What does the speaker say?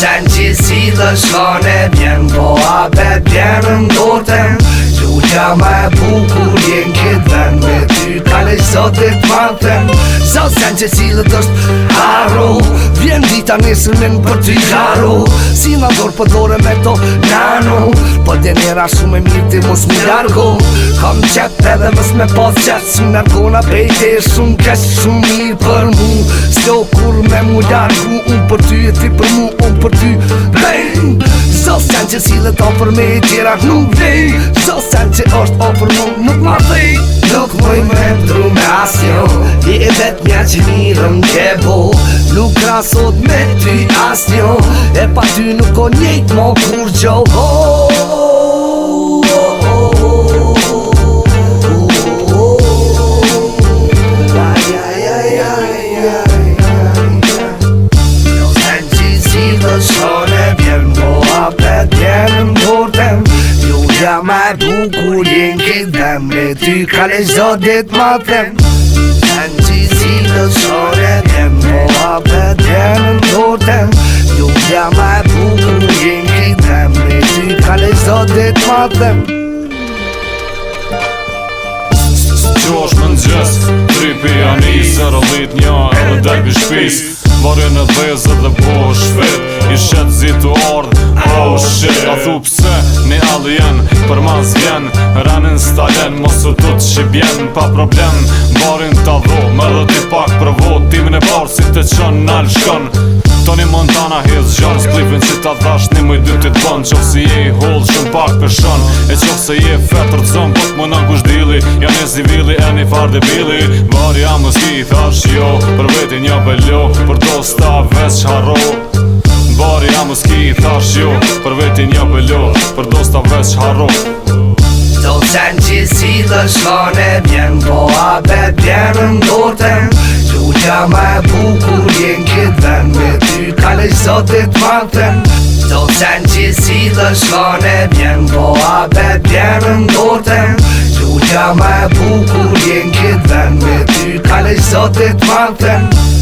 Sënë që i si dhe shënë e pjenë Doa për pjenën do tënë Që të më e pukullin këtë kale i sotë e pantën Sa so s'kanë që cilët është haro Vjen dita nesën men për t'i haro Si në dorë për po dore me to nano Po dhe njera shumë e mirë t'i mos mi largo Kam qep edhe mës me pas qep Si në argona bejtë e shumë Kesh shumë mirë për mu Sjo kur me mu largu Unë për ty e ti për mu Unë për ty bej Sa so s'kanë që cilët o për me i tjera nuk vej Sa so që është o për mu nuk ma dhej Nuk moj me pëtru me asjo Ti e vet mja që mirëm ke bo Nuk rasot me ty asjo E pa ty nuk o njejt mo kur gjo un kulin këtë Me ty kale zotit ma tem Në që si të sore tem Po apë të në tortem Nuk jam e bukë në gjen këtë Me ty kale zotit ma tem Që është më nxës, tripi janë i sërë dhejt një Edhe dalë bi shpis, varën e dhezë dhe po është I shetë zi të ardhë, oh shit A thupë dalen Mos u tut që pa problem Barin të dhu Më dhe ti pak për vot Tim në barë si të qënë në lë shkon Toni Montana his Gjans Plipin që ta dhash një mëj dy të të bën Qo si je i hold shumë pak për shon E qo se je fetër të zonë Po të më në dili Ja një zivili e një farë debili bili a ja më i thash jo Për veti një pëllo, Për do sta vesh haro Bari a më i thash jo Për veti një bello Për do sta vesh haro Qenë që si dhe shkane bjenë Po atë e bjenë në dorten Gjuqa që me bukur jenë këtë ven Me ty kalë i sotit manten Do qenë që si dhe shkane bjenë Po atë e bjenë në dorten Gjuqa që me bukur jenë këtë ven Me ty kalë i sotit manten